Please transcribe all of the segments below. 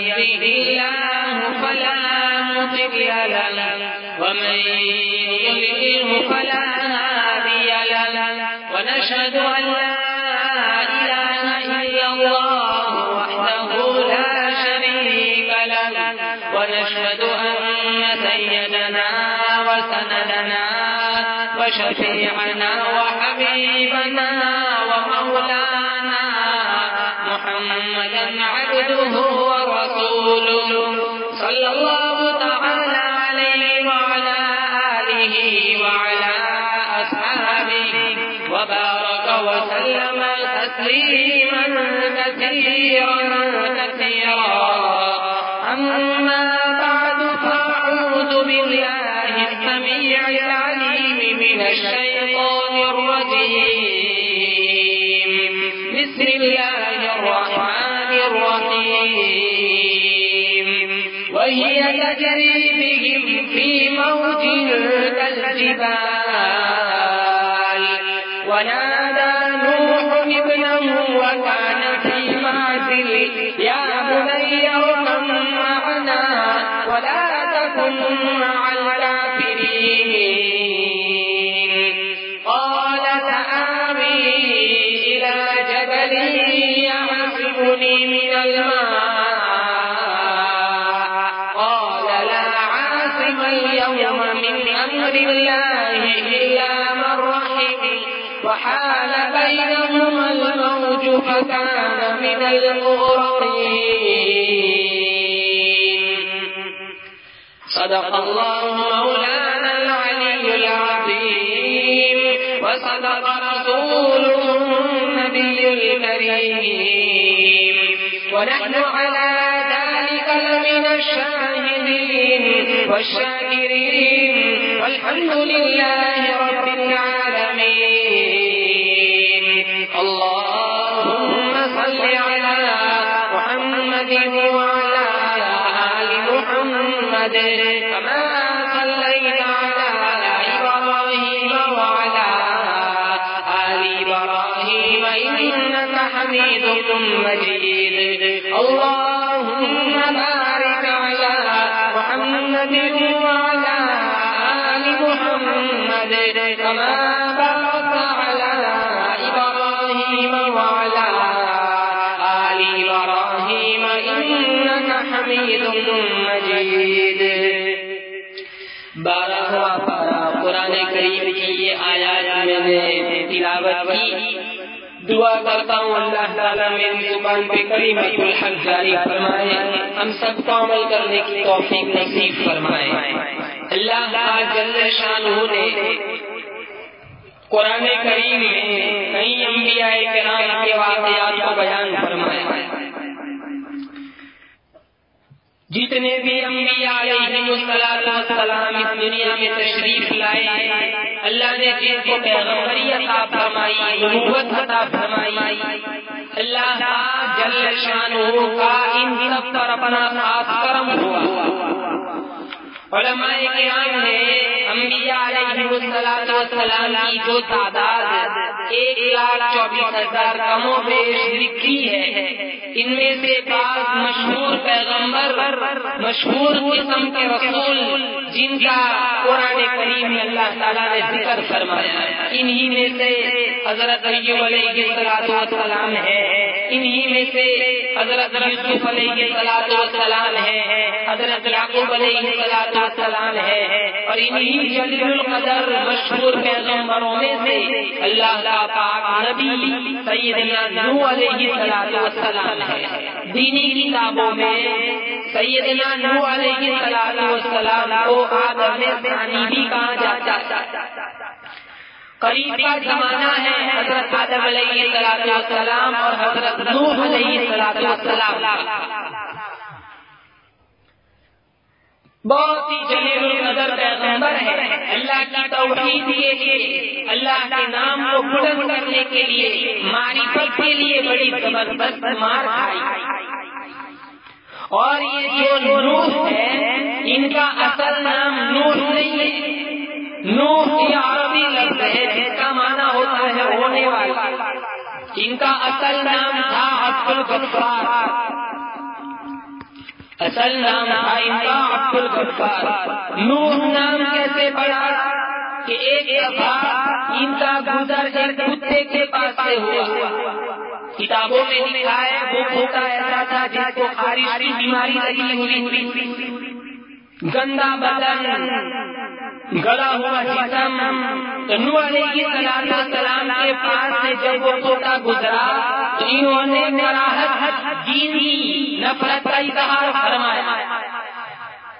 يهده الله فلا مضل له ومن يضلله فلا هادي له. ونشهد أن لا إله إلا الله وحده لا شريك له. ونشهد أن سيدنا وسندنا وشفيعنا وحبيبنا ومولانا محمدا عبده ورسوله صلى الله تعالى عليه وعلى آله وعلى أصحابه وبارك وسلم تسليما كثيرا كثيرا. أما بعد فأعوذ بالله السميع العليم من الشيطان الرجيم. بسم الله وهي تجري بهم في موج كالجبال. ونادى نوح ابنه وكان في معزل يا بني اركب معنا ولا تكن مع أمر الله إلا من رحم. وحال بينهما الموج فكان من المغرقين. صدق الله مولانا العلي العظيم. وصدق رسوله النبي الكريم. ونحن على ذلك لمن الشاهدين والشاكرين. والحمد لله رب العالمين. اللهم صل على محمد وعلى آل محمد. دعا کرتا ہوں اللہ تعالیٰ میری زبان پہ کریمت الحق جاری فرمائے. ہم سب کو عمل کرنے کی توفیق نصیب فرمائے. اللہ جل شانہ نے قرآن کریم میں کئی انبیاء کرام کے واقعات کو بیان فرمایا جتنے بھی انبیاء علیہ السلام اس دنیا میں تشریف لائے، اللہ نے جن کو پیغمبری عطا فرمائی، نبوت عطا فرمائی، اللہ جل شانہ کا ان سب پر اپنا خاص کرم ہوا۔ علماء کرام نے انبیاء علیہ السلام کی جو تعداد ایک لاکھ چوبیس ہزار کم و بیش لکھی ہے۔ ان میں سے بعض مشہور پیغمبر، مشہور قسم کے رسول جن کا قرآن کریم میں اللہ تعالیٰ نے ذکر فرمایا۔ انہی میں سے حضرت ایوب علیہ السلام ہے انہی میں سے حضرت یوسف علیہ السلام ہے حضرت یعقوب علیہ السلام ہے اور انہی جلیل القدر مشہور پیغمبروں میں سے اللہ کا پاک نبی سیدنا نوح علیہ السلام ہے دینی کتابوں میں سیدنا نوح علیہ السلام کو آدم ثانی بھی کہا جاتا ہے۔ قریب کا زمانہ ہے، حضرت آدم علیہ السلام اور حضرت نوح علیہ السلام بہت ہی جلیل القدر پیغمبر ہے اللہ کی توحید کے لیے اللہ کے نام کو بلند کرنے کے لیے، معرفت کے لیے بڑی زبردست مار کھائی۔ اور یہ جو نوح ہے، ان کا اصل نام نوح نہیں ہے۔ نوح یہ عربی لفظ ہے، جس کا معنی ہوتا ہے ہونے والا ان کا اصل نام تھا عبد الغفار اصل نام تھا ان کا عبد الغفار نوح نام کیسے پڑا؟ کہ ایک دفعہ ان کا گزر ایک کتے کے پاس سے ہوا۔ کتابوں میں لکھا ہے، وہ کھوتا ایسا تھا جس کو خارش کی بیماری لگی ہوئی گندا بدن۔ گلا ہوا جسم نو علیہ السلام السلام کے پاس سے جب وہ کھوتا گزرا، تو انہوں نے مراحت جین کی نفرت کا اظہار فرمایا۔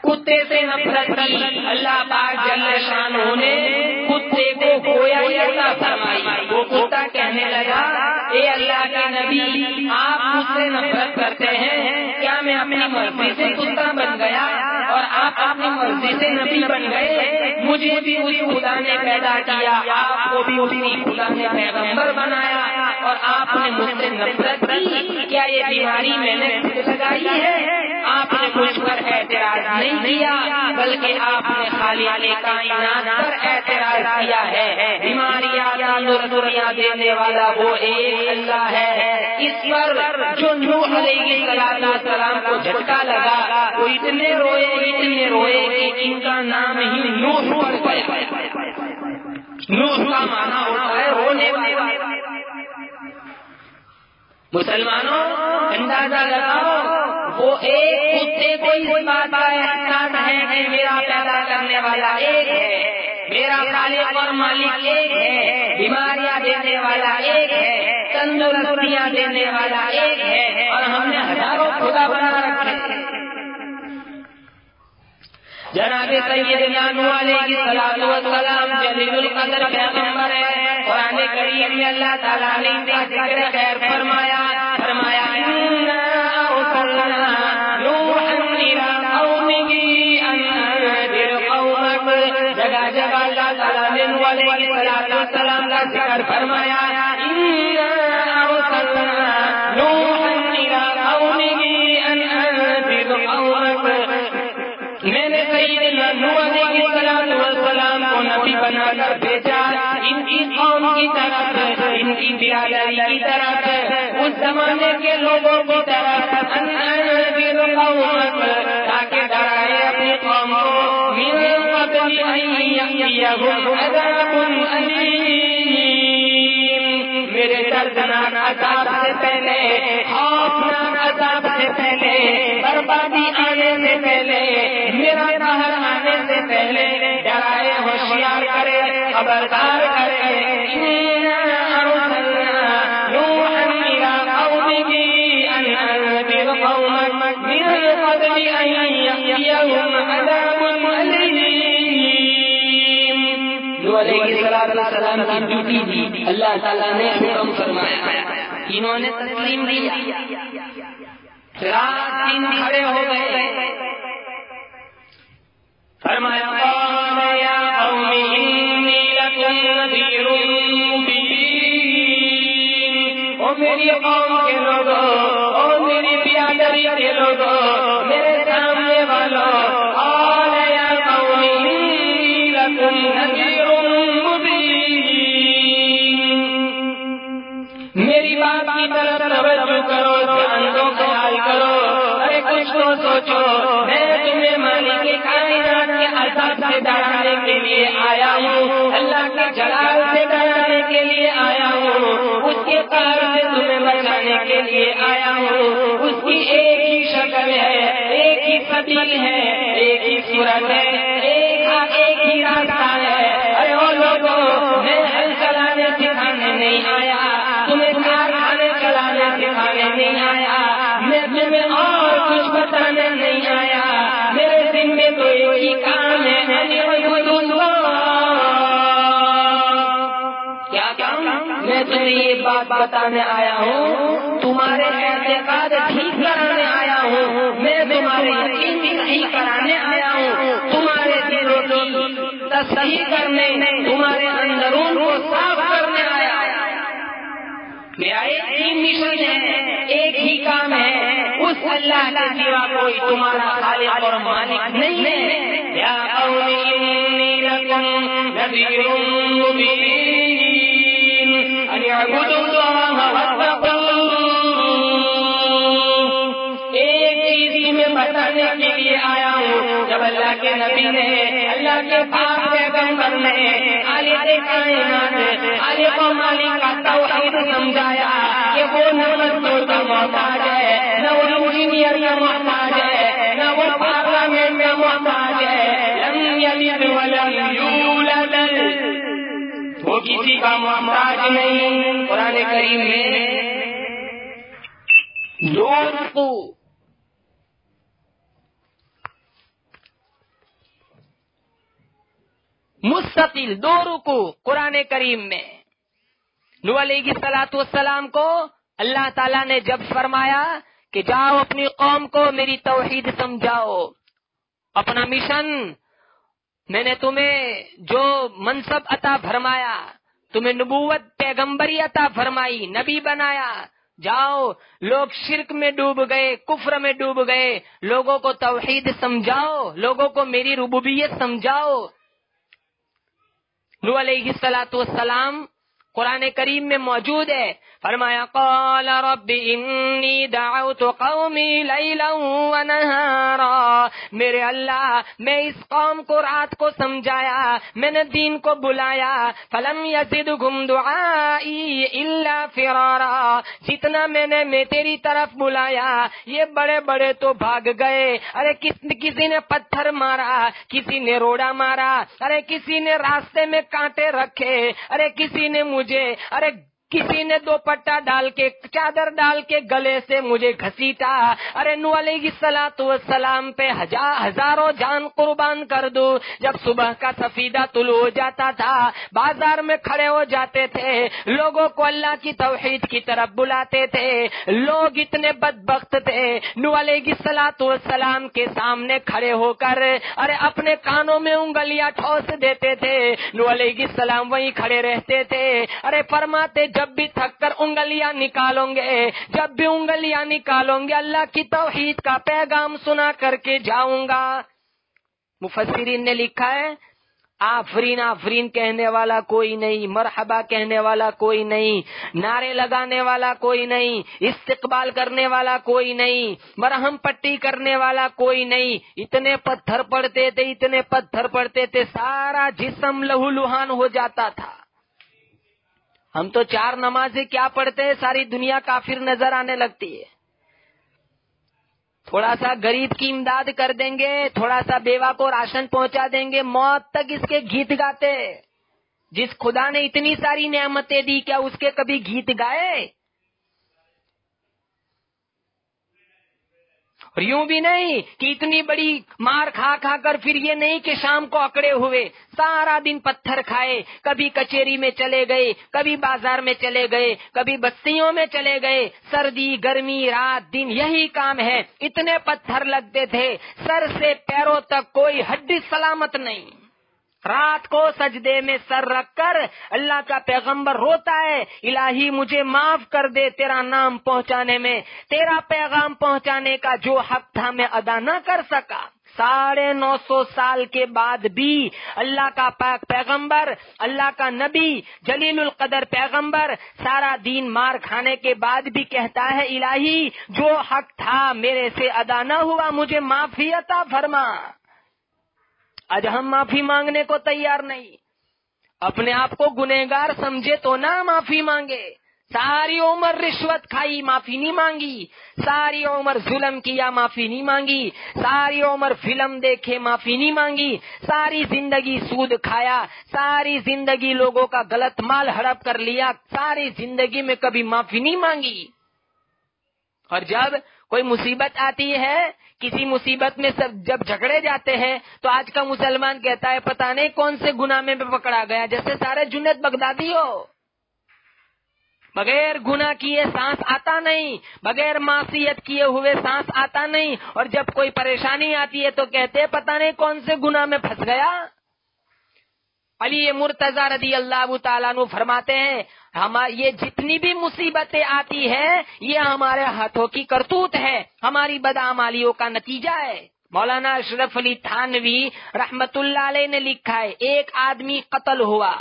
کتے سے نفرت کی۔ اللہ پاک جل شان ہونے کتے کو گویا ایسا فرمائی۔ وہ کتا کہنے لگا، اے اللہ کے نبی، آپ مجھ سے نفرت کرتے ہیں۔ کیا میں اپنی مرضی سے کتا بن گیا اور آپ اپنی سے نبی بن گئے، مجھے بھی اسی خدا نے پیدا کیا، آپ کو بھی اسی خدا نے پیغمبر بنایا، اور آپ نے مجھ سے نفرت کی، کیا یہ بیماری میں نے لگائی ہے؟ آپ نے مجھ پر اعتراض نہیں کیا، بلکہ آپ نے خالی کائنات پر اعتراض کیا ہے۔ بیماریاں دنیا دینے والا وہ ایک اللہ ہے۔ اس پر جو نوح علیہ السلام کو جھٹکا لگا، وہ اتنے روئے اتنے روئے کہ ان کا نام ہی نوح پڑ گیا نوح کا مانا ہوتا ہے رونے والا مسلمانوں، اندازہ لگاؤ، وہ ایک کتے کو اس بات کا احساس ہے کہ میرا پیدا کرنے والا ایک ہے۔ میرا خالق اور مالک ایک ہے۔ بیماریاں دینے والا ایک ہے۔ تندرستیاں دینے والا ایک ہے۔ اور ہم نے ہزاروں خدا بنا رکھے۔ جناب سیدنا نوح علیہ الصلوۃ والسلام جلیل القدر پیغمبر ہے۔ قرآن کریم میں اللہ تعالیٰ نے ان کا ذکر خیر فرمایا۔ فرمایا جگہ جگہ اللہ تعالیٰ نے نوح علیہ السلام کا ذکر فرمایا۔ کی طرف ان کی برادری کی طرف اس زمانے کے لوگوں کی طرف تاکہ ڈرائے اپنی قوم کو میرے دردناک عذاب سے پہلے، خوفناک عذاب سے پہلے، بربادی آنے سے پہلے میرا باہر آنے سے پہلے ڈرائے ہوشیار کرے، خبردار کرے سلام ڈیوٹی دی اللہ تعالیٰ نے حکم فرمایا۔ انہوں نے تسلیم دیا۔ رات دن کھڑے ہو گئے۔ میری قوم کے لوگوں اور میری پیادری کے لوگوں میرے کے لیے آیا ہوں۔ اس کی ایک ہی شکل ہے، ایک ہی فتیل ہے، ایک ہی صورت ہے، ایک ہاں ایک ہی راستہ ہے۔ ارے وہ لوگوں، میں ہل چلانے سکھانے نہیں آیا۔ تمہیں کارخانے چلانے سکھانے نہیں آیا۔ میں تمہیں اور کچھ بتانے نہیں آیا۔ میرے دن میں تو ایک ہی کام ہے میں تمہیں یہ بات بتانے آیا ہوں۔ تمہارے اعتقاد ٹھیک کرانے آیا ہوں۔ میں تمہارے یقین بھی صحیح کرانے آیا ہوں۔ معاملہ صحیح کرنے، تمہارے اندرون کو صاف کرنے آیا میرا ایک ہی مشن ہے، ایک ہی کام ہے۔ اس اللہ کے سوا کوئی تمہارا خالق اور مالک نہیں ہے۔ یا قومی انی لکم نذیر مبین۔ بتانے کے لیے آیا ہوں۔ جب اللہ کے نبی نے اللہ کے پاس پیغمبر نے خالق کائنات مالک کا توحید سمجھایا کہ وہ نہ مزدور کا محتاج ہے، نہ وہ انجینئر کا محتاج ہے، نہ وہ پارلیمنٹ کا محتاج ہے۔ لم یلد ولم یولد کسی کا محتاج نہیں، قرآن کریم میں دو رقو مستقل دو رکو قرآن کریم میں۔ نو علیہ سلاۃ والسلام کو اللہ تعالیٰ نے جب فرمایا کہ جاؤ اپنی قوم کو میری توحید سمجھاؤ، اپنا مشن، میں نے تمہیں جو منصب عطا فرمایا تمہیں نبوت پیغمبری عطا فرمائی، نبی بنایا۔ جاؤ، لوگ شرک میں ڈوب گئے، کفر میں ڈوب گئے۔ لوگوں کو توحید سمجھاؤ، لوگوں کو میری ربوبیت سمجھاؤ۔ نو علیہ السلاۃ والسلام قرآن کریم میں موجود ہے۔ فرمایا، قال رب انی دعوت قومی لیلا و نہارا۔ میرے اللہ، میں اس قوم کو رات کو سمجھایا، میں نے دین کو بلایا۔ فلم یزدہم دعائی الا فرارا۔ جتنا میں نے میں تیری طرف بلایا، یہ بڑے بڑے تو بھاگ گئے۔ ارے، کس کسی نے پتھر مارا؟ کسی نے روڑا مارا؟ ارے، کسی نے راستے میں کانٹے رکھے؟ ارے، کسی نے مجھے؟ ارے کسی نے دو پٹا ڈال کے، چادر ڈال کے گلے سے مجھے گھسیٹا۔ ارے نو علیہ سلاۃ والسلام پہ ہزاروں جان قربان کر دو۔ جب صبح کا سفیدہ طلوع ہو جاتا تھا، بازار میں کھڑے ہو جاتے تھے۔ لوگوں کو اللہ کی توحید کی طرف بلاتے تھے۔ لوگ اتنے بدبخت تھے۔ نو علیہ سلاۃ والسلام کے سامنے کھڑے ہو کر، ارے اپنے کانوں میں انگلیاں ٹھوس دیتے تھے۔ نو علیہ السلام وہیں کھڑے رہتے تھے۔ ارے فرماتے جب بھی تھک کر انگلیاں نکالوں گے، جب بھی انگلیاں نکالوں گے، اللہ کی توحید کا پیغام سنا کر کے جاؤں گا۔ مفسرین نے لکھا ہے، آفرین آفرین کہنے والا کوئی نہیں، مرحبا کہنے والا کوئی نہیں، نعرے لگانے والا کوئی نہیں، استقبال کرنے والا کوئی نہیں، مرہم پٹی کرنے والا کوئی نہیں۔ اتنے پتھر پڑتے تھے، اتنے پتھر پڑتے تھے، سارا جسم لہو لہان ہو جاتا تھا۔ ہم تو چار نمازیں کیا پڑھتے ہیں، ساری دنیا کافر نظر آنے لگتی ہے۔ تھوڑا سا غریب کی امداد کر دیں گے، تھوڑا سا بیوہ کو راشن پہنچا دیں گے، موت تک اس کے گیت گاتے جس خدا نے اتنی ساری نعمتیں دی، کیا اس کے کبھی گیت گائے؟ اور یوں بھی نہیں کہ اتنی بڑی مار کھا کھا کر پھر یہ نہیں کہ شام کو اکڑے ہوئے، سارا دن پتھر کھائے، کبھی کچہری میں چلے گئے، کبھی بازار میں چلے گئے، کبھی بستیوں میں چلے گئے۔ سردی، گرمی، رات، دن، یہی کام ہے۔ اتنے پتھر لگتے تھے، سر سے پیروں تک کوئی ہڈی سلامت نہیں۔ رات کو سجدے میں سر رکھ کر اللہ کا پیغمبر روتا ہے، الہی مجھے معاف کر دے تیرا نام پہنچانے میں، تیرا پیغام پہنچانے کا جو حق تھا میں ادا نہ کر سکا۔ ساڑھے نو سو سال کے بعد بھی اللہ کا پاک پیغمبر، اللہ کا نبی جلیل القدر پیغمبر سارا دین مار کھانے کے بعد بھی کہتا ہے، الہی جو حق تھا میرے سے ادا نہ ہوا، مجھے معافی عطا فرما۔ آج ہم معافی مانگنے کو تیار نہیں۔ اپنے آپ کو گنہگار سمجھے تو نہ معافی مانگے۔ ساری عمر رشوت کھائی، معافی نہیں مانگی۔ ساری عمر ظلم کیا، معافی نہیں مانگی۔ ساری عمر فلم دیکھے، معافی نہیں مانگی۔ ساری زندگی سود کھایا، ساری زندگی لوگوں کا غلط مال ہڑپ کر لیا، ساری زندگی میں کبھی معافی نہیں مانگی۔ اور جب کوئی مصیبت آتی ہے کسی مصیبت میں سب جب جھگڑے جاتے ہیں تو آج کا مسلمان کہتا ہے پتا نہیں کون سے گنا میں پکڑا گیا، جیسے سارے جنت بغدادی ہو۔ بغیر گنا کیے سانس آتا نہیں، بغیر معصیت کیے ہوئے سانس آتا نہیں، اور جب کوئی پریشانی آتی ہے تو کہتے پتا نہیں کون سے گنا میں پھنس گیا۔ علی مرتضی رضی اللہ تعالیٰ نو فرماتے ہیں یہ جتنی بھی مصیبتیں آتی ہیں، یہ ہمارے ہاتھوں کی کرتوت ہے ہماری بدعمالیوں کا نتیجہ ہے۔ مولانا اشرف علی تھانوی رحمت اللہ علیہ نے لکھا ہے، ایک آدمی قتل ہوا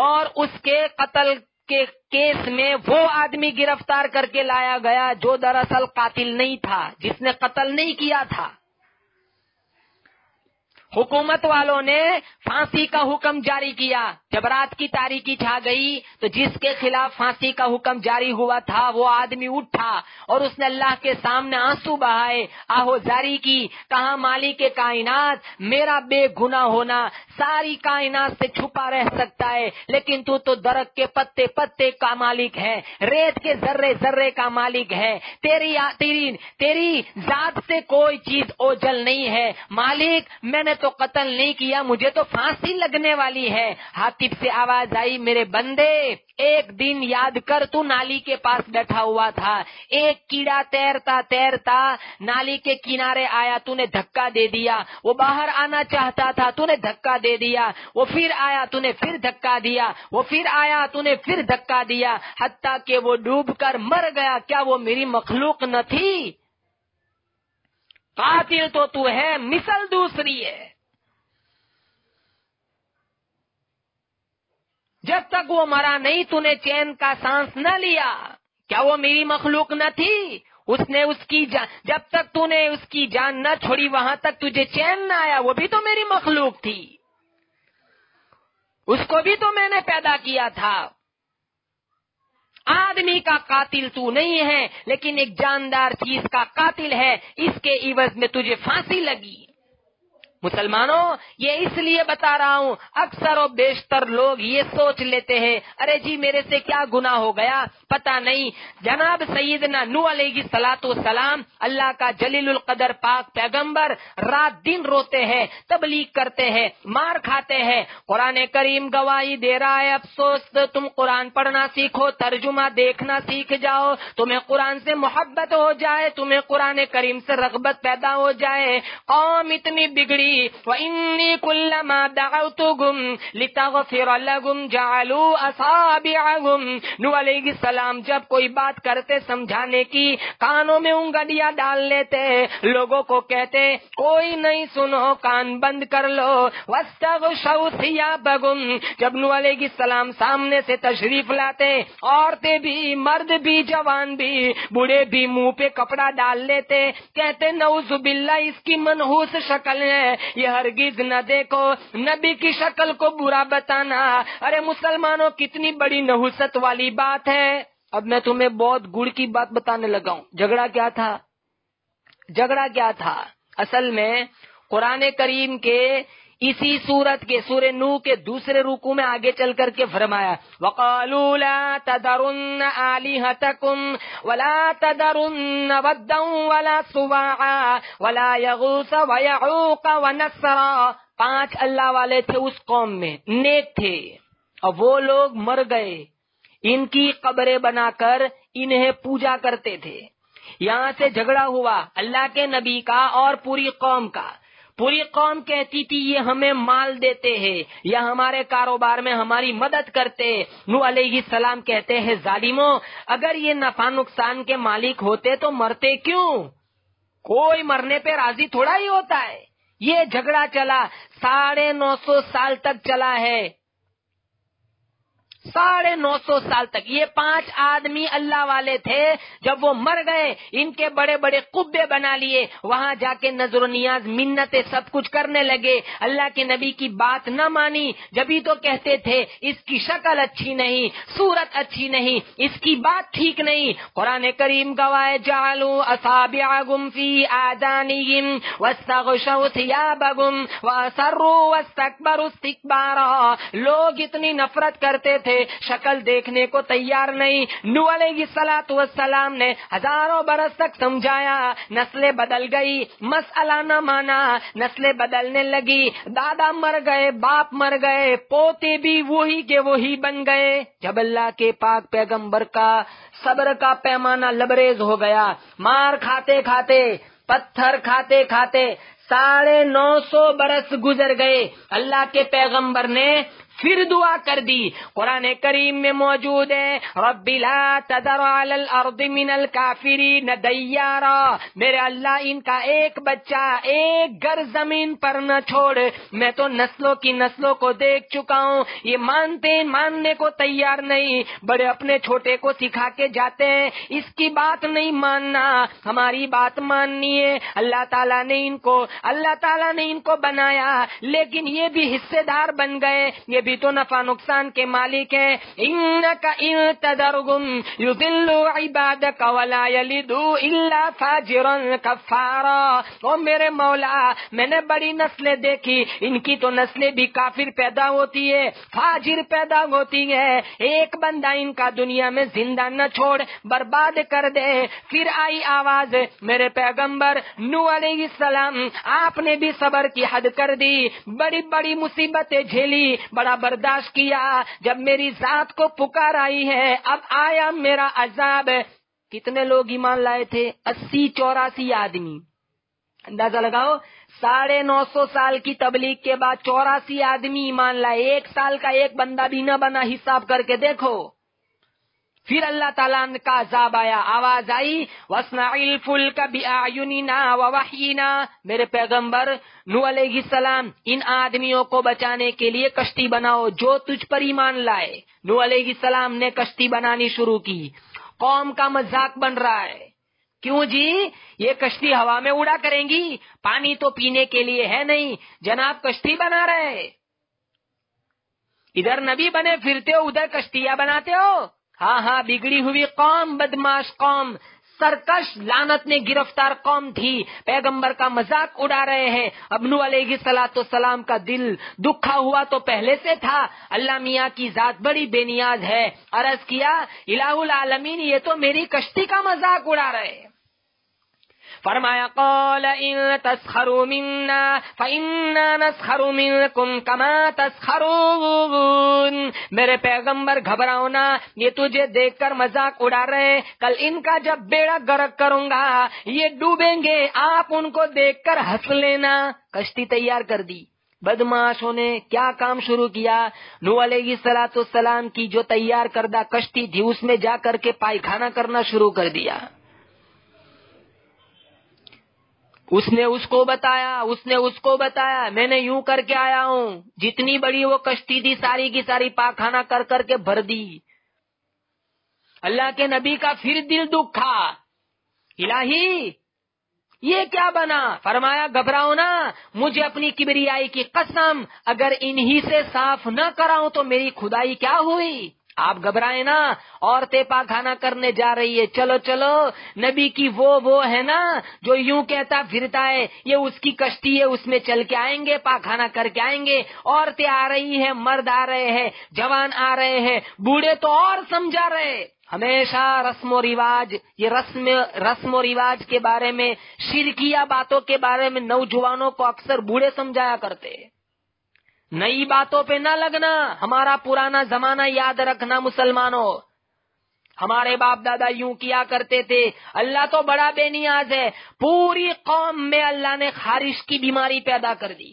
اور اس کے قتل کے کیس میں وہ آدمی گرفتار کر کے لایا گیا جو دراصل قاتل نہیں تھا، جس نے قتل نہیں کیا تھا۔ حکومت والوں نے پھانسی کا حکم جاری کیا۔ جب رات کی تاریخی چھا گئی تو جس کے خلاف پھانسی کا حکم جاری ہوا تھا، وہ آدمی اٹھا اور اس نے اللہ کے سامنے آنسو بہائے، آہو جاری کی، کہا مالی کے کائنات، میرا بے گنا ہونا ساری کائنات سے چھپا رہ سکتا ہے، لیکن تو تو درخت کے پتے پتے کا مالک ہے، ریت کے ذرے ذرے کا مالک ہے۔ تیری تیری تیری ذات سے کوئی چیز اوجل نہیں ہے۔ مالک، میں نے تو قتل نہیں کیا، مجھے تو پھانسی لگنے والی ہے۔ ہاتف سے آواز آئی، میرے بندے، ایک دن یاد کر، تو نالی کے پاس بیٹھا ہوا تھا۔ ایک کیڑا تیرتا تیرتا نالی کے کنارے آیا تو نے دھکا دے دیا۔ وہ باہر آنا چاہتا تھا تو نے دھکا دے دیا۔ وہ پھر آیا تو نے پھر دھکا دیا۔ وہ پھر آیا تو نے پھر دھکا دیا۔ حتیٰ کہ وہ ڈوب کر مر گیا۔ کیا وہ میری مخلوق نہ تھی؟ قاتل تو تو ہے، مثل دوسری ہے۔ جب تک وہ مرا نہیں تو نے چین کا سانس نہ لیا۔ کیا وہ میری مخلوق نہ تھی؟ اس نے اس کی جان جب تک تو نے اس کی جان نہ چھوڑی، وہاں تک تجھے چین نہ آیا، وہ بھی تو میری مخلوق تھی۔ اس کو بھی تو میں نے پیدا کیا تھا۔ آدمی کا قاتل تو نہیں ہے، لیکن ایک جاندار چیز کا قاتل ہے، اس کے عوض میں تجھے پھانسی لگی۔ مسلمانوں، یہ اس لیے بتا رہا ہوں، اکثر و بیشتر لوگ یہ سوچ لیتے ہیں، ارے جی میرے سے کیا گنا ہو گیا؟ پتا نہیں۔ جناب سیدنا نو علیہ سلاۃ سلام اللہ کا جلیل القدر پاک پیغمبر رات دن روتے ہیں، تبلیغ کرتے ہیں، مار کھاتے ہیں۔ قرآن کریم گواہی دے رہا ہے، افسوس، تم قرآن پڑھنا سیکھو، ترجمہ دیکھنا سیکھ جاؤ، تمہیں قرآن سے محبت ہو جائے، تمہیں قرآن کریم سے رغبت پیدا ہو جائے۔ قوم اتنی بگڑی وإني كلما دعوتهم لتغفر لهم جعلوا أصابعهم نو علیہ السلام جب کوئی بات کرتے سمجھانے کی کانوں میں انگلیاں ڈال لیتے، لوگوں کو کہتے، کوئی نہیں سنو، کان بند کر لو۔ واستغشوا ثيابهم جب نو علیہ السلام سامنے سے تشریف لاتے، عورتیں بھی، مرد بھی، جوان بھی، بوڑھے بھی، منہ پہ کپڑا ڈال لیتے، کہتے، نعوذ باللہ، اس کی منحوس شکل ہے۔ یہ ہرگز نہ دیکھو، نبی کی شکل کو برا بتانا۔ ارے مسلمانوں، کتنی بڑی نحوست والی بات ہے۔ اب میں تمہیں بہت گڑ کی بات بتانے لگا ہوں۔ جھگڑا کیا تھا؟ جھگڑا کیا تھا؟ اصل میں قرآن کریم کے اسی سورت کے سورہ نو کے دوسرے روکو میں آگے چل کر کے فرمایا، وقالوا لا تذرن آلهتكم ولا تذرن ودا ولا سواعا ولا يغوث ويعوق ونسرا پانچ اللہ والے تھے اس قوم میں، نیک تھے۔ اور وہ لوگ مر گئے۔ ان کی قبریں بنا کر انہیں پوجا کرتے تھے۔ یہاں سے جھگڑا ہوا اللہ کے نبی کا اور پوری قوم کا۔ پوری قوم کہتی تھی، یہ ہمیں مال دیتے ہیں، یا ہمارے کاروبار میں ہماری مدد کرتے نو علیہ السلام کہتے ہیں، ظالموں، اگر یہ نفع نقصان کے مالک ہوتے تو مرتے کیوں؟ کوئی مرنے پہ راضی تھوڑا ہی ہوتا ہے۔ یہ جھگڑا چلا، ساڑھے نو سو سال تک چلا ہے۔ ساڑھے نو سو سال تک۔ یہ پانچ آدمی اللہ والے تھے۔ جب وہ مر گئے، ان کے بڑے بڑے قبے بنا لیے۔ وہاں جا کے نظر و نیاز منت سب کچھ کرنے لگے۔ اللہ کے نبی کی بات نہ مانی۔ جبھی تو کہتے تھے، اس کی شکل اچھی نہیں، صورت اچھی نہیں، اس کی بات ٹھیک نہیں۔ قرآن کریم گوائے جالو اصاب فی آدانیم وستغشو ثیابگم واسروا واستکبروا استکبارا۔ لوگ اتنی نفرت کرتے تھے شکل دیکھنے کو تیار نہیں۔ نو علیہ سلاۃ والسلام نے ہزاروں برس تک سمجھایا، نسلیں بدل گئی، مسئلہ نہ مانا۔ نسلیں بدلنے لگی، دادا مر گئے، باپ مر گئے، پوتے بھی وہی کے وہی بن گئے۔ جب اللہ کے پاک پیغمبر کا صبر کا پیمانہ لبریز ہو گیا، مار کھاتے کھاتے، پتھر کھاتے کھاتے، ساڑھے نو سو برس گزر گئے۔ اللہ کے پیغمبر نے پھر دعا کر دی۔ قرآن کریم میں موجود ہے رب لا تذر علی الارض من الكافرین دیارا۔ میرے اللہ، ان کا ایک بچہ ایک گھر زمین پر نہ چھوڑ۔ میں تو نسلوں کی نسلوں کو دیکھ چکا ہوں۔ یہ مانتے ماننے کو تیار نہیں۔ بڑے اپنے چھوٹے کو سکھا کے جاتے ہیں۔ اس کی بات نہیں ماننا۔ ہماری بات ماننی ہے۔ اللہ تعالیٰ نے ان کو، اللہ تعالیٰ نے ان کو بنایا۔ لیکن یہ بھی حصے دار بن گئے۔ یہ بھی تو نفع نقصان کے مالک ہیں ان کا یذلو عبادک ولا یلدو الا فاجرا کفارا او میرے مولا، میں نے بڑی نسلیں دیکھی، ان کی تو نسلیں بھی کافر پیدا ہوتی ہے، فاجر پیدا ہوتی ہے۔ ایک بندہ ان کا دنیا میں زندہ نہ چھوڑ، برباد کر دے۔ پھر آئی آواز، میرے پیغمبر نو علیہ السلام، آپ نے بھی صبر کی حد کر دی۔ بڑی بڑی مصیبتیں جھیلی، بڑا برداشت کیا، جب میری ذات کو پکار آئی ہے، اب آیا میرا عذاب۔ کتنے لوگ ایمان لائے تھے؟ اسی چوراسی آدمی۔ اندازہ لگاؤ، ساڑھے نو سو سال کی تبلیغ کے بعد چوراسی آدمی ایمان لائے۔ ایک سال کا ایک بندہ بھی نہ بنا، حساب کر کے دیکھو۔ پھر اللہ تعالیٰ کا عذاب آیا، آواز آئی وسنا فل کا بھی میرے پیغمبر نو علیہ السلام، ان آدمیوں کو بچانے کے لیے کشتی بناؤ جو تجھ پر ایمان لائے۔ نو علیہ السلام نے کشتی بنانی شروع کی۔ قوم کا مذاق بن رہا ہے۔ کیوں جی؟ یہ کشتی ہوا میں اڑا کریں گی۔ پانی تو پینے کے لیے ہے نہیں۔ جناب کشتی بنا رہے۔ ادھر نبی بنے، پھرتے ہو، ادھر کشتیاں بناتے ہو۔ ہاں ہاں بگڑی ہوئی قوم، بدماش قوم، سرکش لانت نے گرفتار قوم تھی۔ پیغمبر کا مذاق اڑا رہے ہیں۔ ابنو علیہ سلاۃ سلام کا دل دکھا ہوا تو پہلے سے تھا۔ اللہ میاں کی ذات بڑی بے نیاز ہے۔ عرض کیا، الہ العالمین، یہ تو میری کشتی کا مذاق اڑا رہے ہیں۔ فرمایا، قال ان تسخروا منا، فإنا نسخر منكم كما تسخرون. میرے پیغمبر، گھبراؤ نا یہ تجھے دیکھ کر مذاق اڑا رہے کل ان کا جب بیڑا گرک کروں گا، یہ ڈوبیں گے، آپ ان کو دیکھ کر ہنس لینا۔ کشتی تیار کر دی۔ بدماشوں نے کیا کام شروع کیا؟ نو علیہ سلاۃ السلام کی جو تیار کردہ کشتی تھی، اس میں جا کر کے پائخانہ کرنا شروع کر دیا۔ اس نے اس کو بتایا، اس نے اس کو بتایا، میں نے یوں کر کے آیا ہوں۔ جتنی بڑی وہ کشتی تھی، ساری کی ساری پاخانہ کر کر کے بھر دی۔ اللہ کے نبی کا پھر دل دکھا۔ الہی، یہ کیا بنا؟ فرمایا، گھبراؤ نا مجھے اپنی کبریائی کی قسم، اگر انہی سے صاف نہ کراؤں تو میری خدائی کیا ہوئی؟ آپ گھبرائے نا، عورتیں پاخانہ کرنے جا رہی ہے۔ چلو چلو، نبی کی وہ وہ ہے نا، جو یوں کہتا پھرتا ہے، یہ اس کی کشتی ہے، اس میں چل کے آئیں گے پاخانہ کر کے آئیں گے۔ عورتیں آ رہی ہیں، مرد آ رہے ہیں، جوان آ رہے ہیں۔ بوڑھے تو اور سمجھا رہے۔ ہمیشہ رسم و رواج، یہ رسم رسم و رواج کے بارے میں، شرکیہ باتوں کے بارے میں نوجوانوں کو اکثر بوڑھے سمجھایا کرتے۔ ہیں نئی باتوں پہ نہ لگنا، ہمارا پرانا زمانہ یاد رکھنا مسلمانوں۔ ہمارے باپ دادا یوں کیا کرتے تھے، اللہ تو بڑا بے نیاز ہے، پوری قوم میں اللہ نے خارش کی بیماری پیدا کر دی۔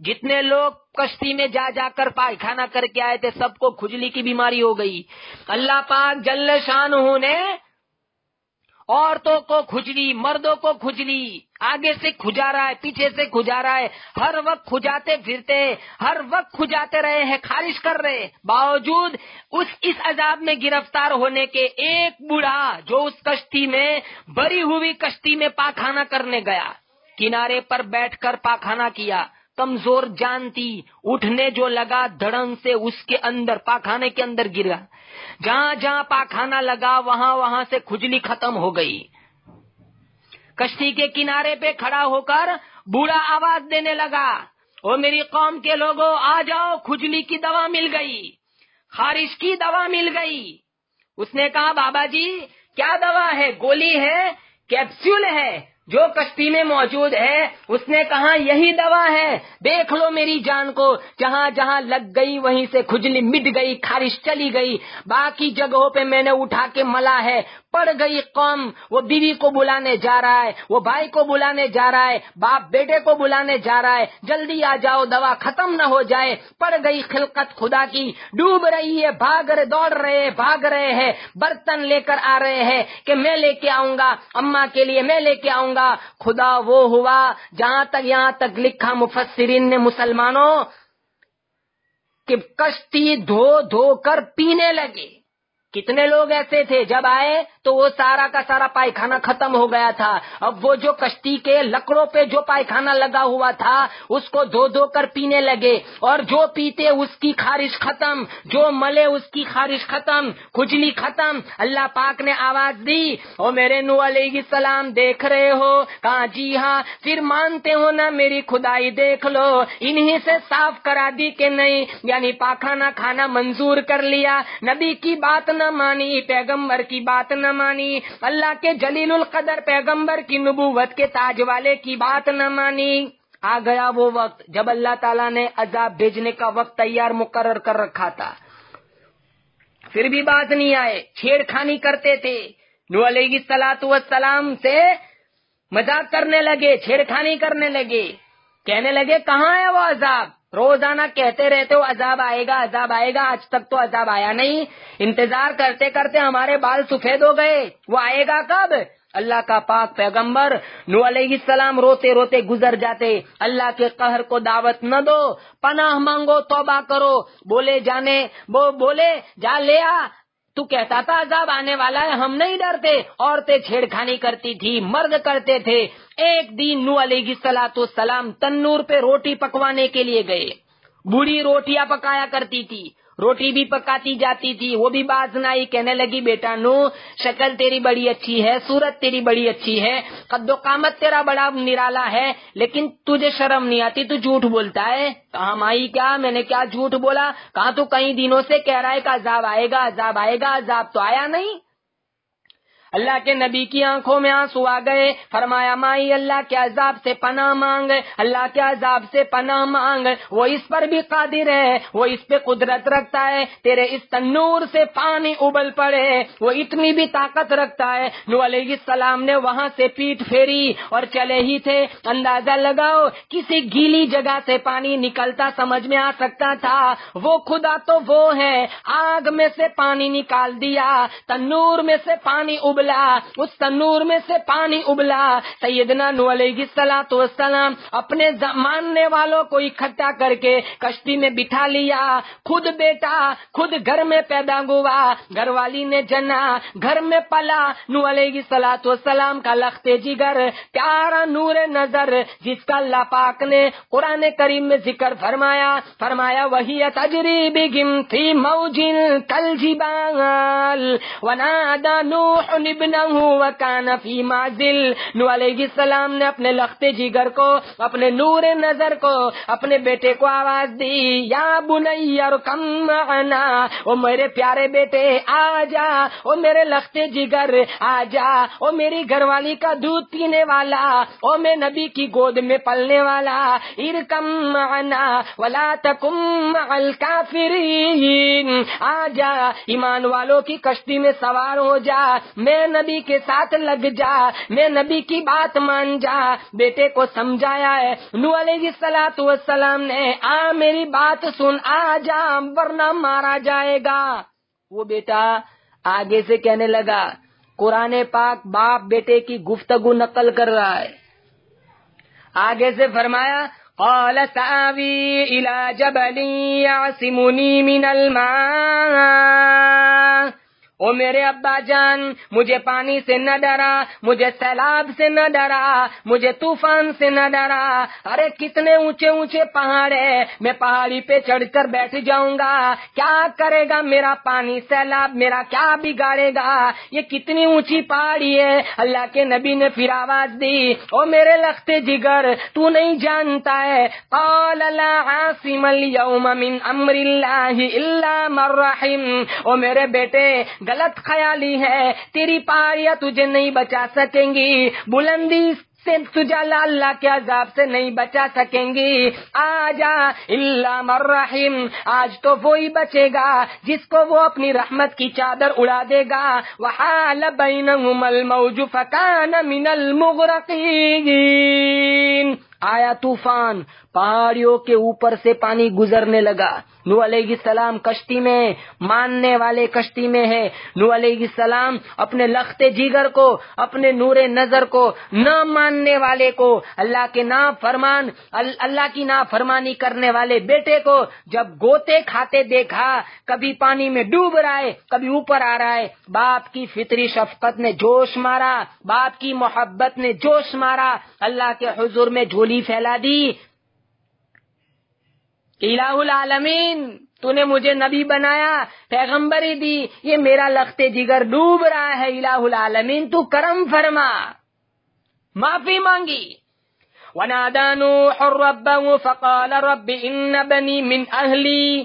جتنے لوگ کشتی میں جا جا کر پائخانہ کر کے آئے تھے، سب کو کھجلی کی بیماری ہو گئی۔ اللہ پاک جل شان نے عورتوں کو کھجلی مردوں کو کھجلی آگے سے کھجا رہا ہے، پیچھے سے کھجا رہا ہے، ہر وقت کھجاتے پھرتے، ہر وقت کھجاتے رہے ہیں، خارش کر رہے باوجود اس اس عذاب میں گرفتار ہونے کے ایک بوڑھا جو اس کشتی میں، بری ہوئی کشتی میں پاخانہ کرنے گیا، کنارے پر بیٹھ کر پاخانہ کیا۔ کمزور جانتی اٹھنے جو لگا دھڑن سے اس کے اندر، پاخانے کے اندر گرا۔ جہاں جہاں پاخانہ لگا، وہاں وہاں سے کھجلی ختم ہو گئی۔ کشتی کے کنارے پہ کھڑا ہو کر بوڑھا آواز دینے لگا وہ میری قوم کے لوگوں آ جاؤ، کھجلی کی دوا مل گئی۔ خارش کی دوا مل گئی۔ اس نے کہا، بابا جی کیا دوا ہے؟ گولی ہے؟ کیپسول ہے؟ جو کشتی میں موجود ہے، اس نے کہا، یہی دوا ہے۔ دیکھ لو میری جان کو۔ جہاں جہاں لگ گئی، وہیں سے کھجلی مٹ گئی، خارش چلی گئی۔ باقی جگہوں پہ میں نے اٹھا کے ملا ہے۔ پڑ گئی قوم۔ وہ بیوی کو بلانے جا رہا ہے۔ وہ بھائی کو بلانے جا رہا ہے۔ باپ بیٹے کو بلانے جا رہا ہے۔ جلدی آ جاؤ، دوا ختم نہ ہو جائے۔ پڑ گئی خلقت خدا کی۔ ڈوب رہی ہے، بھاگ رہے، دوڑ رہے، بھاگ رہے ہیں۔ برتن لے کر آ رہے ہیں کہ میں لے کے آؤں گا اما کے لیے میں لے کے آؤں گا۔ خدا وہ ہوا، جہاں تک یہاں تک لکھا مفسرین نے مسلمانوں کہ کشتی دھو دھو کر پینے لگے۔ کتنے لوگ ایسے تھے جب آئے تو وہ سارا کا سارا پائخانہ ختم ہو گیا تھا۔ اب وہ جو کشتی کے لکڑوں پہ جو پائخانہ لگا ہوا تھا، اس کو دھو دھو کر پینے لگے۔ اور جو پیتے، اس کی خارش ختم۔ جو ملے، اس کی خارش ختم۔ کھجلی ختم۔ اللہ پاک نے آواز دی۔ او میرے نو علیہ السلام، دیکھ رہے ہو؟ کہاں؟ جی ہاں۔ پھر مانتے ہو نا میری خدائی دیکھ لو۔ انہی سے صاف کرا دی کہ نہیں؟ یعنی پاخانہ کھانا منظور کر لیا۔ نبی کی بات نہ مانی، پیغمبر کی بات نہ مانی اللہ کے جلیل القدر پیغمبر کی نبوت کے تاج والے کی بات نہ مانی آ گیا وہ وقت جب اللہ تعالیٰ نے عذاب بھیجنے کا وقت تیار مقرر کر رکھا تھا۔ پھر بھی بات نہیں آئے، چھیڑ خانی کرتے تھے۔ نو علیہ سلاۃ والسلام سے مذاق کرنے لگے، چھیڑ خانی کرنے لگے۔ کہنے لگے، کہاں ہے وہ عذاب؟ روزانہ کہتے رہتے ہو، عذاب آئے گا، عذاب آئے گا، آج تک تو عذاب آیا نہیں۔ انتظار کرتے کرتے ہمارے بال سفید ہو گئے۔ وہ آئے گا کب؟ اللہ کا پاک پیغمبر نو علیہ السلام روتے روتے گزر جاتے۔ اللہ کے قہر کو دعوت نہ دو۔ پناہ مانگو، توبہ کرو۔ بولے جانے وہ بولے، جا لیا تو کہتا تھا، عذاب آنے والا ہے، ہم نہیں ڈرتے۔ عورتیں چھیڑ خانی کرتی تھی، مرد کرتے تھے۔ ایک دن نو علیہ سلا تو سلام تنور پہ روٹی پکوانے کے لیے گئے۔ بوڑھی روٹیاں پکایا کرتی تھی۔ روٹی بھی پکاتی جاتی تھی، وہ بھی باز نائی کہنے لگی، بیٹا نو، شکل تیری بڑی اچھی ہے، صورت تیری بڑی اچھی ہے، قد و قامت تیرا بڑا نرالا ہے، لیکن تجھے شرم نہیں آتی، تو جھوٹ بولتا ہے۔ کہاں مائی، کیا میں نے کیا جھوٹ بولا؟ کہاں تو کئی دنوں سے کہہ رہا ہے کہ عذاب آئے گا، عذاب آئے گا، عذاب تو آیا نہیں۔ اللہ کے نبی کی آنکھوں میں آنسو آ گئے۔ فرمایا، مائی اللہ کے عذاب سے پناہ مانگ؟ اللہ کے عذاب سے پناہ مانگ۔ وہ اس پر بھی قادر ہے، وہ اس پہ قدرت رکھتا ہے۔ تیرے اس تنور سے پانی ابل پڑے، وہ اتنی بھی طاقت رکھتا ہے۔ نو علیہ السلام نے وہاں سے پیٹ پھیری اور چلے ہی تھے۔ اندازہ لگاؤ، کسی گیلی جگہ سے پانی نکلتا سمجھ میں آ سکتا تھا۔ وہ خدا تو وہ ہے، آگ میں سے پانی نکال دیا، تنور میں سے پانی ابل ابلا، اس تنور میں سے پانی ابلا۔ سیدنا نو علیہ السلام والسلام اپنے ماننے والوں کو اکٹھا کر کے کشتی میں بٹھا لیا۔ خود بیٹا، خود گھر میں پیدا ہوا۔ گھر والی نے جنا، گھر میں پلا۔ نو علیہ سلاۃ والسلام کا لختے جگر، پیارا نور نظر، جس کا اللہ پاک نے قرآن کریم میں ذکر فرمایا۔ فرمایا، وہی تجریب تھی موجن کل جبال۔ ونادى نوح ابنه فی معزل۔ نو علیہ السلام نے اپنے لختے جگر کو، اپنے نور نظر کو، اپنے بیٹے کو آواز دی، یا بنیر کم معنا۔ او میرے پیارے بیٹے آ جا او میرے لختے جگر آ جا او میری گھر والی کا دودھ پینے والا۔ او میں نبی کی گود میں پلنے والا۔ ارکم معنا۔ ولا تکم مع الکافرین آ جا ایمان والوں کی کشتی میں سوار ہو جا۔ میں نبی کے ساتھ لگ جا، میں نبی کی بات مان جا۔ بیٹے کو سمجھایا ہے نو علیہ سلاۃ والسلام نے، آ میری بات سن، آ جا، ورنہ مارا جائے گا۔ وہ بیٹا آگے سے کہنے لگا، قرآن پاک باپ بیٹے کی گفتگو نقل کر رہا ہے۔ آگے سے فرمایا، قال سآوی الى جبل يعصمني من الماء۔ او میرے ابا جان، مجھے پانی سے نہ ڈرا، مجھے سیلاب سے نہ ڈرا، مجھے طوفان سے نہ ڈرا۔ ارے کتنے اونچے اونچے پہاڑ ہے میں پہاڑی پہ چڑھ کر بیٹھ جاؤں گا۔ کیا کرے گا میرا پانی سیلاب؟ میرا کیا بگاڑے گا؟ یہ کتنی اونچی پہاڑی ہے۔ اللہ کے نبی نے پھر آواز دی، او میرے لگتے جگر، تو نہیں جانتا ہے۔ قال لا عاصم اليوم من امر اللہ الا من رحم۔ او میرے بیٹے غلط خیالی ہے، تیری پہاڑیاں تجھے نہیں بچا سکیں گی بلندی سے تجھے اللہ اللہ کے عذاب سے نہیں بچا سکیں گی آجا اللہ مرحم آج تو وہی بچے گا جس کو وہ اپنی رحمت کی چادر اڑا دے گا۔ وحال بینہم الموج فکان من المغرقین۔ آیا طوفان پہاڑیوں کے اوپر سے پانی گزرنے لگا؟ نو علیہ السلام کشتی میں، ماننے والے کشتی میں ہے۔ نو علیہ السلام اپنے لخت جیگر کو، اپنے نور نظر کو، نہ ماننے والے کو، اللہ کے نام فرمان اللہ کی نا فرمانی کرنے والے بیٹے کو جب گوتے کھاتے دیکھا، کبھی پانی میں ڈوب رہا ہے، کبھی اوپر آ رہا ہے، باپ کی فطری شفقت نے جوش مارا، باپ کی محبت نے جوش مارا، اللہ کے حضور میں جھولی پھیلا دی۔ الہ العالمین تو نے مجھے نبی بنایا، پیغمبری دی۔ یہ میرا لخت جگر ڈوب رہا ہے، الہ العالمین، تو کرم فرما۔ معافی مانگی۔ ونادى نوح ربه، فقال رب ان بني من اهلي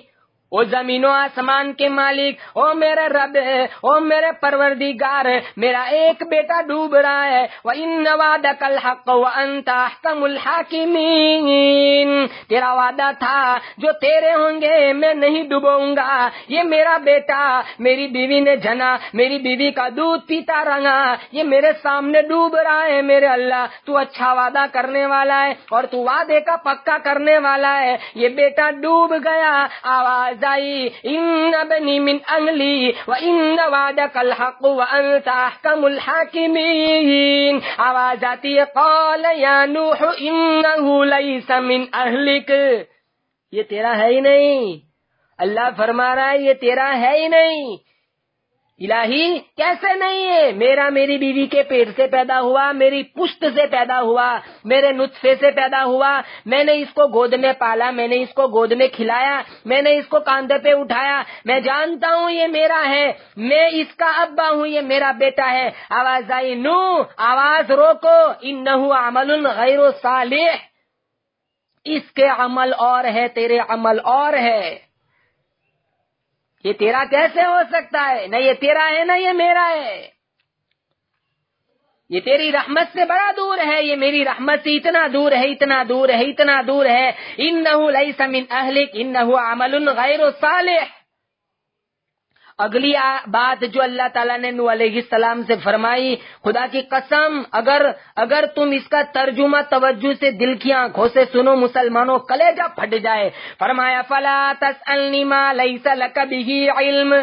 او زمین و آسمان کے مالک، او میرے رب او میرے پروردگار میرا ایک بیٹا ڈوب رہا ہے، وَإِنَّ وَعْدَكَ الْحَقَّ وَأَنْتَ أَحْكَمُ الْحَاكِمِينَ۔ تیرا وعدہ تھا جو تیرے ہوں گے، میں نہیں ڈوبوں گا۔ یہ میرا بیٹا، میری بیوی نے جنا، میری بیوی کا دودھ پیتا رنگا یہ میرے سامنے ڈوب رہا ہے، میرے اللہ، تو اچھا وعدہ کرنے والا ہے اور تو وعدے کا پکا کرنے والا ہے۔ یہ بیٹا ڈوب گیا، آواز دائی ان بنی من اہلی و ان وعدک الحق و انت احکم الحاکمین آواز آتی ہے قال یا نوح انہو لیس من اہلک یہ تیرا ہے ہی نہیں اللہ فرما رہا ہے، یہ تیرا ہے ہی نہیں الہی، کیسے نہیں ہے؟ میرا میری بیوی کے پیٹ سے پیدا ہوا، میری پشت سے پیدا ہوا، میرے نطفے سے پیدا ہوا، میں نے اس کو گود میں پالا، میں نے اس کو گود میں کھلایا، میں نے اس کو کاندھے پہ اٹھایا۔ میں جانتا ہوں یہ میرا ہے، میں اس کا ابا ہوں، یہ میرا بیٹا ہے۔ آواز آئی، نو، آواز روکو ان نہ عمل غیر صالح۔ اس کے عمل اور ہے، تیرے عمل اور ہے۔ یہ تیرا کیسے ہو سکتا ہے؟ نہ یہ تیرا ہے نہ یہ میرا ہے۔ یہ تیری رحمت سے بڑا دور ہے، یہ میری رحمت سے اتنا دور ہے، اتنا دور ہے، اتنا دور ہے۔ ان نہ من اہلک ان عمل غیر صالح۔ اگلی بات جو اللہ تعالیٰ نے نو علیہ السلام سے فرمائی، خدا کی قسم، اگر اگر تم اس کا ترجمہ توجہ سے دل کی آنکھوں سے سنو، مسلمانوں کلیجہ پھٹ جائے۔ فرمایا، فلا تسألنی ما لیس لک بھی علم۔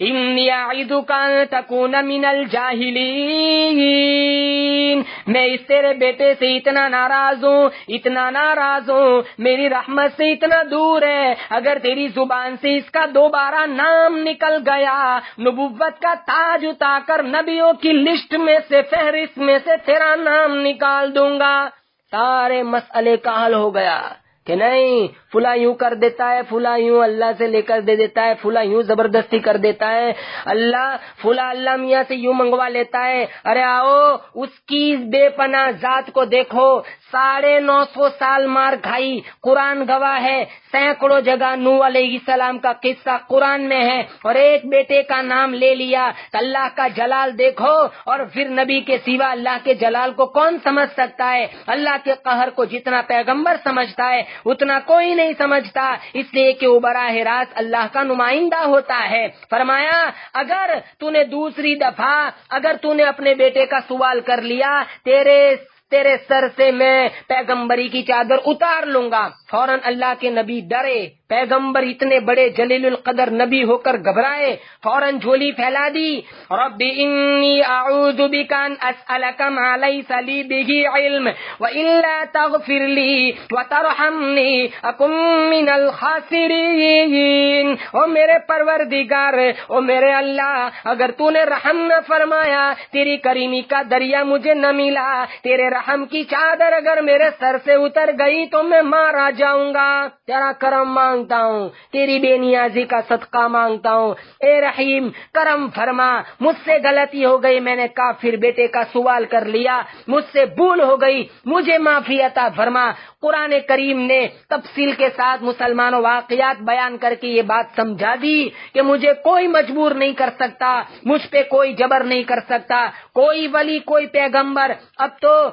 انی اعیدک ان تکون من الجاہلین میں اس تیرے بیٹے سے اتنا ناراض ہوں، اتنا ناراض ہوں، میری رحمت سے اتنا دور ہے۔ اگر تیری زبان سے اس کا دوبارہ نام نکل گیا، نبوت کا تاج اتا کر نبیوں کی لسٹ میں سے، فہرست میں سے تیرا نام نکال دوں گا۔ سارے مسئلے کا حل ہو گیا۔ کہ نہیں فلا یوں کر دیتا ہے فلا یوں اللہ سے لے کر دے دیتا ہے فلا یوں زبردستی کر دیتا ہے۔ اللہ فلا اللہ میاں سے یوں منگوا لیتا ہے۔ ارے آؤ، اس کی بے پناہ ذات کو دیکھو۔ ساڑھے نو سو سال مار کھائی، قرآن گواہ ہے۔ سینکڑوں جگہ نو علیہ السلام کا قصہ قرآن میں ہے۔ اور ایک بیٹے کا نام لے لیا۔ اللہ کا جلال دیکھو۔ اور پھر نبی کے سوا اللہ کے جلال کو کون سمجھ سکتا ہے؟ اللہ کے قہر کو جتنا پیغمبر سمجھتا ہے۔ اتنا کوئی نہیں سمجھتا، اس لیے کہ وہ براہ راست اللہ کا نمائندہ ہوتا ہے۔ فرمایا، اگر تو نے دوسری دفعہ، اگر تو نے اپنے بیٹے کا سوال کر لیا، تیرے تیرے سر سے میں پیغمبری کی چادر اتار لوں گا۔ فوراً اللہ کے نبی ڈرے۔ پیغمبر اتنے بڑے جلیل القدر نبی ہو کر گھبرائے، فوراً جھولی پھیلا دی۔ رب انی اعوذ بکان اسألک ما لیس لی بہی علم و الا تغفر لی و ترحمنی اکم من الخاسرین۔ او میرے پروردگار، او میرے اللہ، اگر تو نے رحم نہ فرمایا، تیری کریمی کا دریا مجھے نہ ملا، تیرے رحم کی چادر اگر میرے سر سے اتر گئی تو میں مارا جاؤں گا۔ تیرا کرم مانگ مانگتا ہوں۔ تیری بے نیازی کا صدقہ مانگتا ہوں۔ اے رحیم، کرم فرما۔ مجھ سے غلطی ہو گئی، میں نے کافر بیٹے کا سوال کر لیا۔ مجھ سے بھول ہو گئی، مجھے معافی عطا فرما۔ قرآن کریم نے تفصیل کے ساتھ مسلمانوں واقعات بیان کر کے یہ بات سمجھا دی کہ مجھے کوئی مجبور نہیں کر سکتا، مجھ پہ کوئی جبر نہیں کر سکتا۔ کوئی ولی، کوئی پیغمبر، اب تو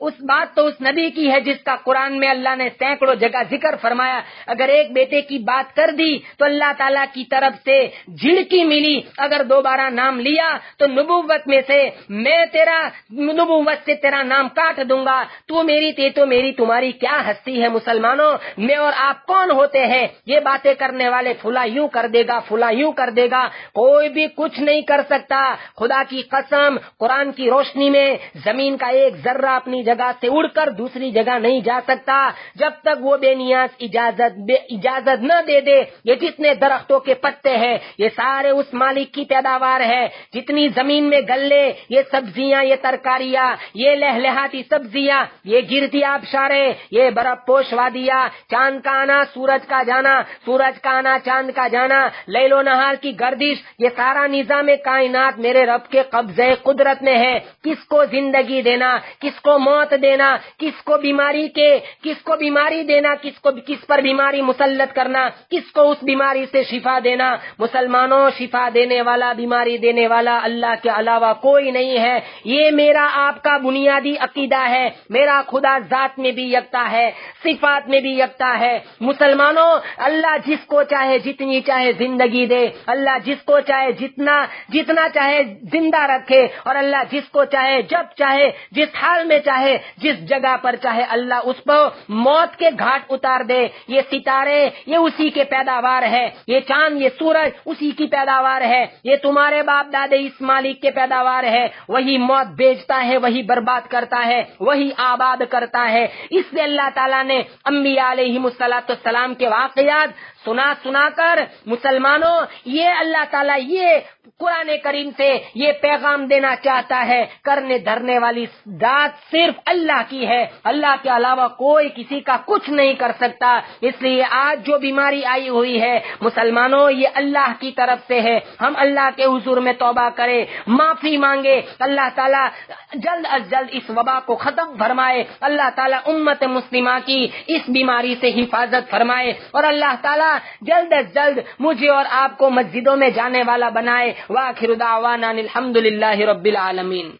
اس بات تو اس نبی کی ہے جس کا قرآن میں اللہ نے سینکڑوں جگہ ذکر فرمایا۔ اگر ایک بیٹے کی بات کر دی تو اللہ تعالیٰ کی طرف سے جھڑکی ملی۔ اگر دوبارہ نام لیا تو نبوت میں سے میں تیرا، نبوت سے تیرا نام کاٹ دوں گا۔ تو میری تے تو میری تمہاری کیا ہستی ہے مسلمانوں؟ میں اور آپ کون ہوتے ہیں؟ یہ باتیں کرنے والے فلا یوں کر دے گا فلا یوں کر دے گا۔ کوئی بھی کچھ نہیں کر سکتا۔ خدا کی قسم، قرآن کی روشنی میں زمین کا ایک ذرہ اپنی جگہ سے اڑ کر دوسری جگہ نہیں جا سکتا۔ جب تک وہ بے نیاز اجازت بے اجازت نہ دے دے، یہ جتنے درختوں کے پتے ہیں، یہ سارے اس مالک کی پیداوار ہے۔ جتنی زمین میں گلے، یہ سبزیاں، یہ ترکاریاں، یہ لہلہاتی سبزیاں، یہ گرتی آبشارے یہ برف پوش وادیا چاند کا آنا، سورج کا جانا، سورج کا آنا، چاند کا جانا۔ لیل و نہار کی گردش، یہ سارا نظام کائنات میرے رب کے قبضے قدرت میں ہے۔ کس کو زندگی دینا، کس کو موت دینا، کس کو بیماری کے، کس کو بیماری دینا، کس کو، کس پر بیماری مسلط کرنا، کس کو اس بیماری سے شفا دینا۔ مسلمانوں، شفا دینے والا، بیماری دینے والا اللہ کے علاوہ کوئی نہیں ہے۔ یہ میرا آپ کا بنیادی عقیدہ ہے۔ میرا خدا ذات میں بھی یکتا ہے، صفات میں بھی یکتا ہے۔ مسلمانوں، اللہ جس کو چاہے جتنی چاہے زندگی دے۔ اللہ جس کو چاہے جتنا جتنا چاہے زندہ رکھے۔ اور اللہ جس کو چاہے، جب چاہے، جس حال میں چاہے جس جگہ پر چاہے اللہ اس پر موت کے گھاٹ اتار دے، یہ ستارے، یہ اسی کے پیداوار ہے یہ چاند، یہ سورج اسی کی پیداوار ہے، یہ تمہارے باپ دادے اس مالک کے پیداوار ہے وہی موت بیچتا ہے، وہی برباد کرتا ہے، وہی آباد کرتا ہے۔ اس لیے اللہ تعالیٰ نے انبیاء علیہ مسلاط السلام کے واقعات سنا سنا کر مسلمانوں، یہ اللہ تعالیٰ یہ قرآن کریم سے یہ پیغام دینا چاہتا ہے۔ کرنے دھرنے والی دات صرف اللہ کی ہے۔ اللہ کے علاوہ کوئی کسی کا کچھ نہیں کر سکتا۔ اس لیے آج جو بیماری آئی ہوئی ہے، مسلمانوں، یہ اللہ کی طرف سے ہے۔ ہم اللہ کے حضور میں توبہ کرے معافی مانگے اللہ تعالیٰ جلد از جلد اس وبا کو ختم فرمائے۔ اللہ تعالیٰ امت مسلمہ کی اس بیماری سے حفاظت فرمائے۔ اور اللہ تعالیٰ جلد از جلد مجھے اور آپ کو مسجدوں میں جانے والا بنائے، واخر دعوانا الحمد للہ رب العالمین۔